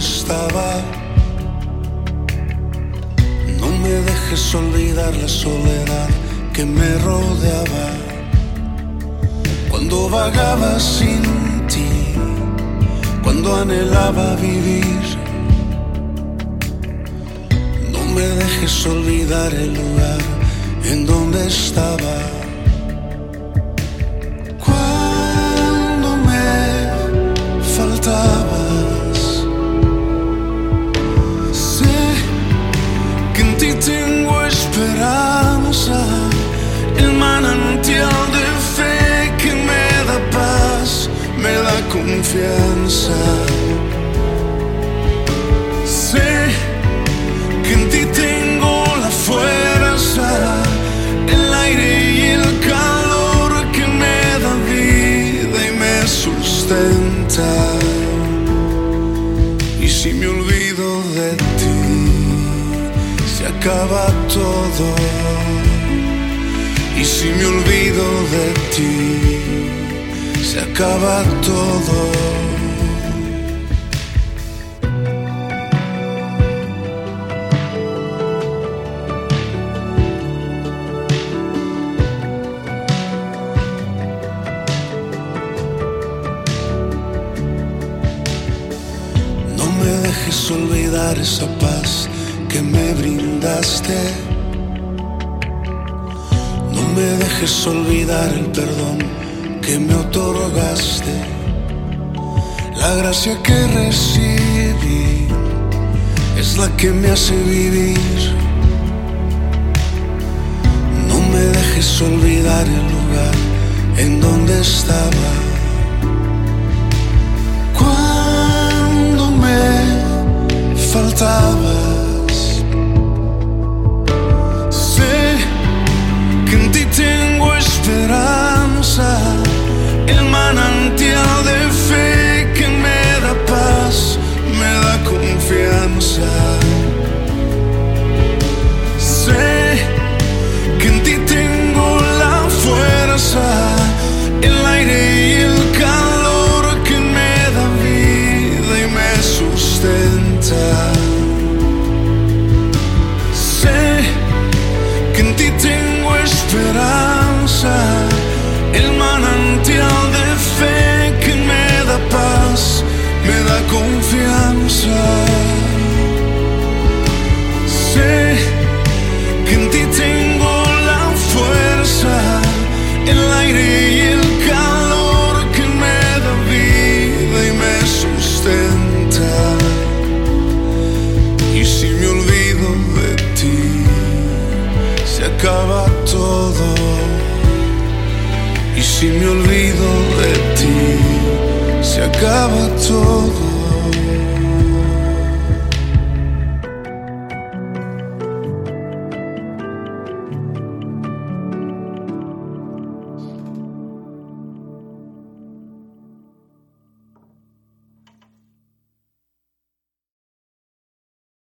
estaba. No me dejes olvidar la soledad que me rodeaba. Cuando vagaba sin ti, cuando anhelaba vivir. No me dejes olvidar el lugar en donde estaba. Acaba todo. Y si me olvido de ti, se acaba todo. No me dejes olvidar esa paz que me brindaste. No me dejes olvidar el perdón que me otorgaste. La gracia que recibí es la que me hace vivir. No me dejes olvidar el lugar en donde estaba. Y si me olvido de ti, se acaba todo.